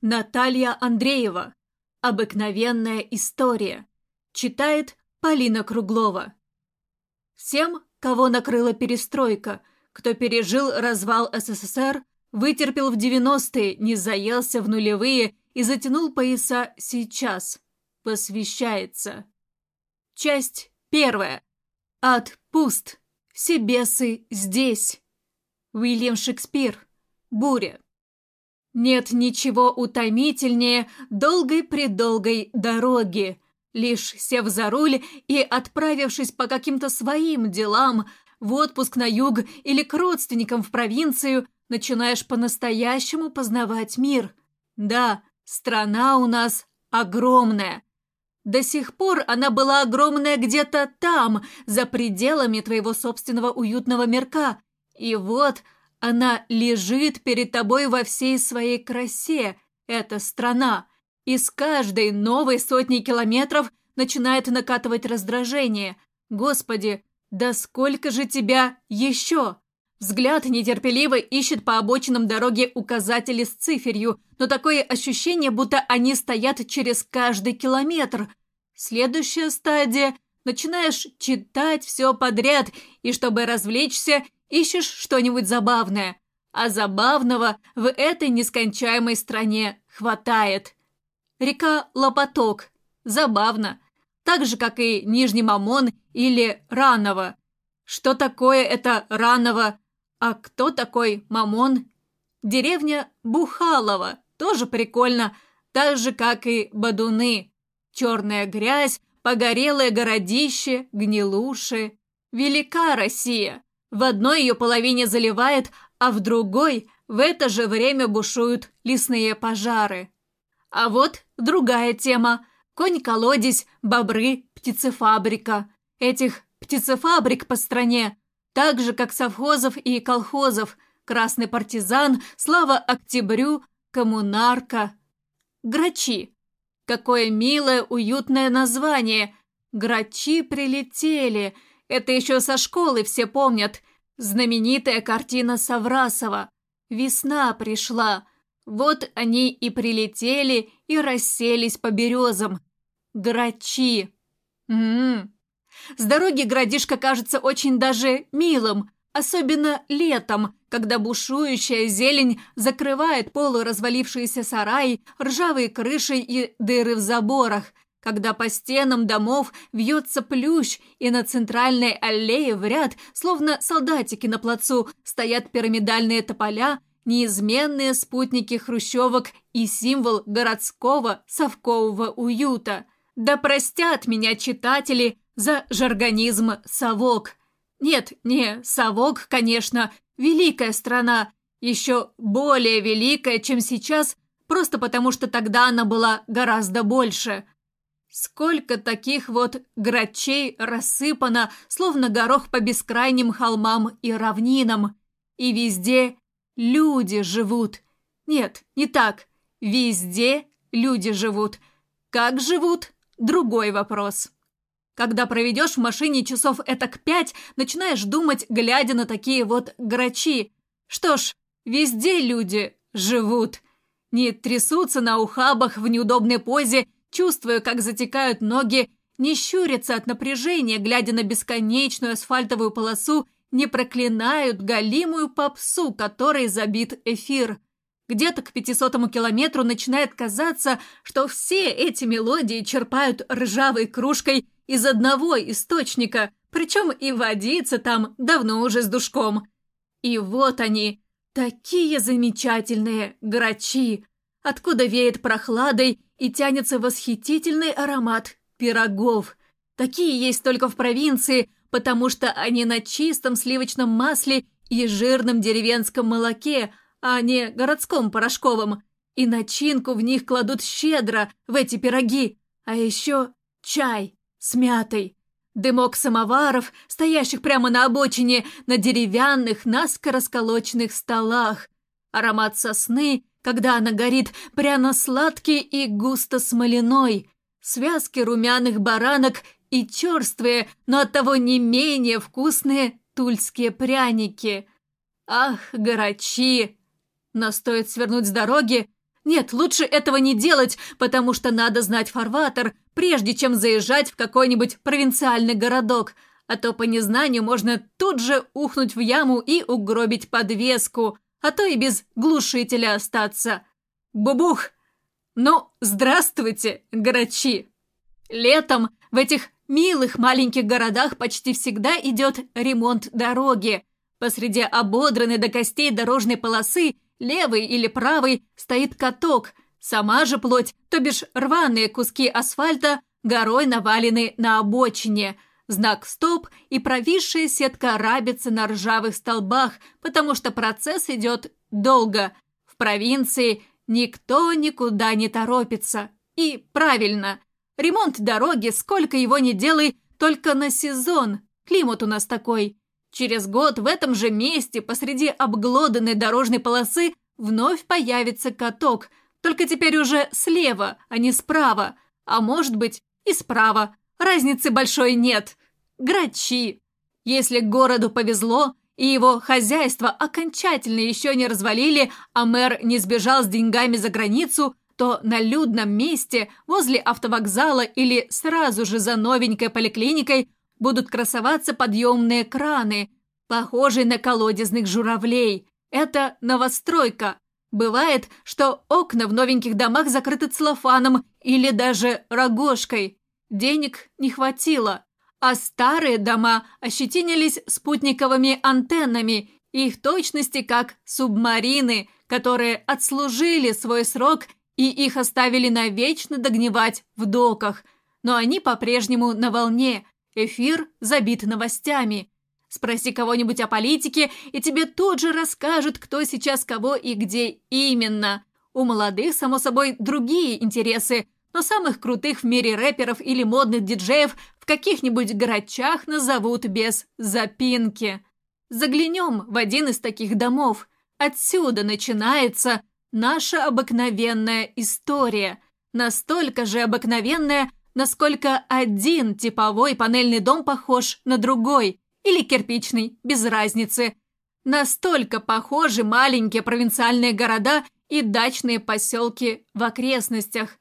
Наталья Андреева. Обыкновенная история. Читает Полина Круглова. Всем, кого накрыла перестройка, кто пережил развал СССР, вытерпел в 90-е, не заелся в нулевые и затянул пояса сейчас. Посвящается. Часть первая. Ад пуст. Все бесы здесь. Уильям Шекспир. Буря. Нет ничего утомительнее долгой-предолгой дороги. Лишь сев за руль и отправившись по каким-то своим делам в отпуск на юг или к родственникам в провинцию, начинаешь по-настоящему познавать мир. Да, страна у нас огромная. До сих пор она была огромная где-то там, за пределами твоего собственного уютного мирка. И вот она лежит перед тобой во всей своей красе, эта страна, и с каждой новой сотней километров начинает накатывать раздражение. Господи, да сколько же тебя еще? Взгляд нетерпеливо ищет по обочинам дороги указатели с циферью, но такое ощущение, будто они стоят через каждый километр. Следующая стадия – начинаешь читать все подряд, и чтобы развлечься, ищешь что-нибудь забавное. А забавного в этой нескончаемой стране хватает. Река Лопоток. Забавно. Так же, как и Нижний Мамон или Раново. Что такое это Раново? А кто такой Мамон? Деревня Бухалова. Тоже прикольно. Так же, как и Бадуны. Черная грязь, погорелое городище, гнилуши. Велика Россия. В одной ее половине заливает, а в другой в это же время бушуют лесные пожары. А вот другая тема. Конь-колодец, бобры, птицефабрика. Этих птицефабрик по стране, так же, как совхозов и колхозов, красный партизан, слава октябрю, коммунарка. Грачи. Какое милое, уютное название. Грачи прилетели – это еще со школы все помнят. Знаменитая картина Саврасова. Весна пришла. Вот они и прилетели, и расселись по березам. Грачи. М-м. С дороги городишко кажется очень даже милым, особенно летом, когда бушующая зелень закрывает полуразвалившиеся сараи, ржавые крыши и дыры в заборах, когда по стенам домов вьется плющ, и на центральной аллее в ряд, словно солдатики на плацу, стоят пирамидальные тополя, неизменные спутники хрущевок и символ городского совкового уюта. Да простят меня читатели за жаргонизм «совок». Нет, не «совок», конечно, великая страна, еще более великая, чем сейчас, просто потому что тогда она была гораздо больше – Сколько таких вот грачей рассыпано, словно горох по бескрайним холмам и равнинам. И везде люди живут. Нет, не так. Везде люди живут. Как живут – другой вопрос. Когда проведешь в машине часов этак пять, начинаешь думать, глядя на такие вот грачи. Что ж, везде люди живут. Не трясутся на ухабах в неудобной позе чувствуя, как затекают ноги, не щурятся от напряжения, глядя на бесконечную асфальтовую полосу, не проклинают галимую попсу, которой забит эфир. Где-то к пятисотому километру начинает казаться, что все эти мелодии черпают ржавой кружкой из одного источника, причем и водиться там давно уже с душком. И вот они, такие замечательные грачи, откуда веет прохладой и тянется восхитительный аромат пирогов. Такие есть только в провинции, потому что они на чистом сливочном масле и жирном деревенском молоке, а не городском порошковом. И начинку в них кладут щедро, в эти пироги. А еще чай с мятой. Дымок самоваров, стоящих прямо на обочине, на деревянных, наскоро столах. Аромат сосны когда она горит пряно-сладкий и густо-смоляной, связки румяных баранок и черствые, но оттого не менее вкусные тульские пряники. Ах, горачи! Но стоит свернуть с дороги, Нет, лучше этого не делать, потому что надо знать фарватер, прежде чем заезжать в какой-нибудь провинциальный городок, а то по незнанию можно тут же ухнуть в яму и угробить подвеску, а то и без глушителя остаться. Бубух! Ну, здравствуйте, грачи! Летом в этих милых маленьких городах почти всегда идет ремонт дороги. Посреди ободранной до костей дорожной полосы левый или правый стоит каток, сама же плоть, то бишь рваные куски асфальта, горой навалены на обочине, знак «стоп» и провисшая сетка рабится на ржавых столбах, потому что процесс идет долго. В провинции никто никуда не торопится. И правильно, ремонт дороги, сколько его ни делай, только на сезон. Климат у нас такой. Через год в этом же месте посреди обглоданной дорожной полосы вновь появится каток, только теперь уже слева, а не справа, а может быть и справа. Разницы большой нет. Грачи. Если городу повезло, и его хозяйство окончательно еще не развалили, а мэр не сбежал с деньгами за границу, то на людном месте, возле автовокзала или сразу же за новенькой поликлиникой будут красоваться подъемные краны, похожие на колодезных журавлей. Это новостройка. Бывает, что окна в новеньких домах закрыты целлофаном или даже рогожкой. Денег не хватило. А старые дома ощетинились спутниковыми антеннами, их точности как субмарины, которые отслужили свой срок и их оставили навечно догнивать в доках. Но они по-прежнему на волне, Эфир забит новостями. Спроси кого-нибудь о политике, и тебе тут же расскажут, кто сейчас кого и где именно. У молодых, само собой, другие интересы, но самых крутых в мире рэперов или модных диджеев в каких-нибудь городчах назовут без запинки. Заглянем в один из таких домов. Отсюда начинается наша обыкновенная история. Настолько же обыкновенная, насколько один типовой панельный дом похож на другой, или кирпичный, без разницы. Настолько похожи маленькие провинциальные города и дачные поселки в окрестностях.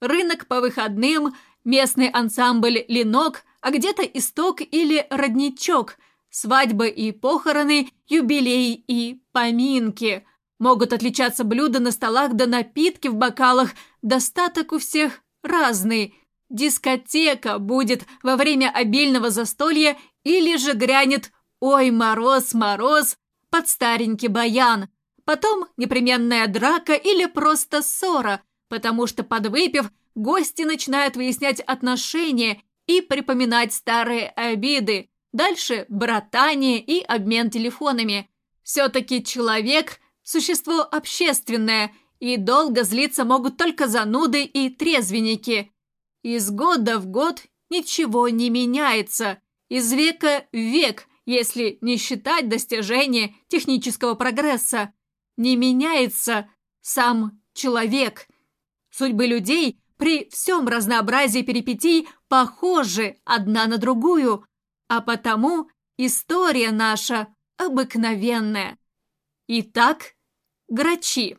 Рынок по выходным, местный ансамбль «Ленок», а где-то исток или родничок, свадьбы и похороны, юбилеи и поминки. Могут отличаться блюда на столах да напитки в бокалах, достаток у всех разный – Дискотека будет во время обильного застолья или же грянет «Ой, мороз, мороз» под старенький баян. Потом непременная драка или просто ссора, потому что, подвыпив, гости начинают выяснять отношения и припоминать старые обиды. Дальше братание и обмен телефонами. Все-таки человек – существо общественное, и долго злиться могут только зануды и трезвенники – из года в год ничего не меняется, из века в век, если не считать достижения технического прогресса. Не меняется сам человек. Судьбы людей при всем разнообразии перипетий похожи одна на другую, а потому история наша обыкновенная. Итак, грачи.